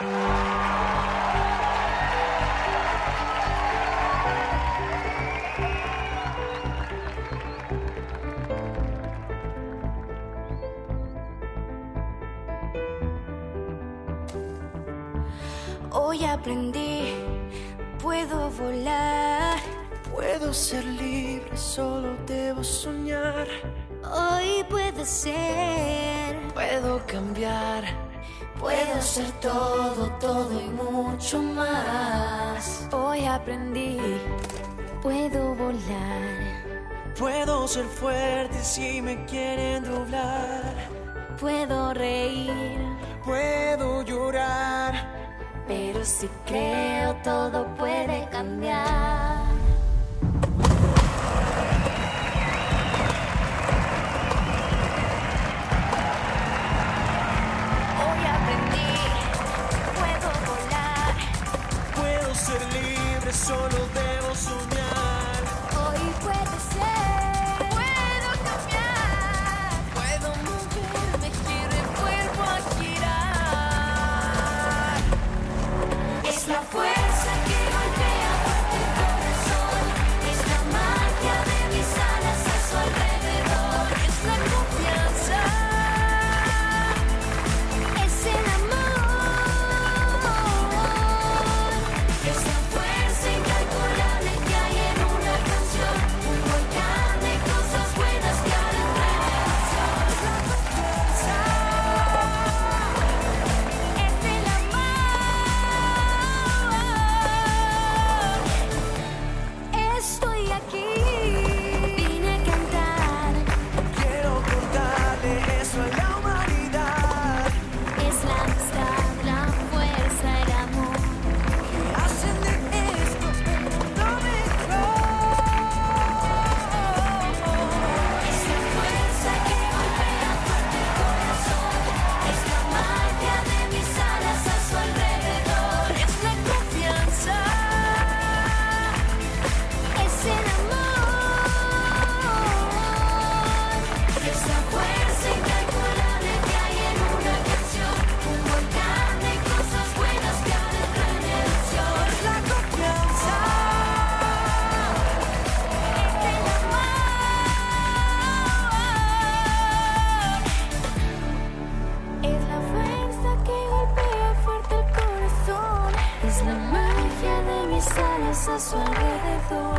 Hoy aprendí, puedo volar, puedo ser libre, solo debo soñar. Hoy puedo ser, puedo cambiar, puedo ser todo, todo y mucho más. Hoy aprendí, puedo volar. Puedo ser fuerte si me quieren doblar. Puedo reír, puedo llorar. Pero si creo todo puede cambiar. solo debo soñar. Hoy puede ser. La magia de mis alas a su alrededor.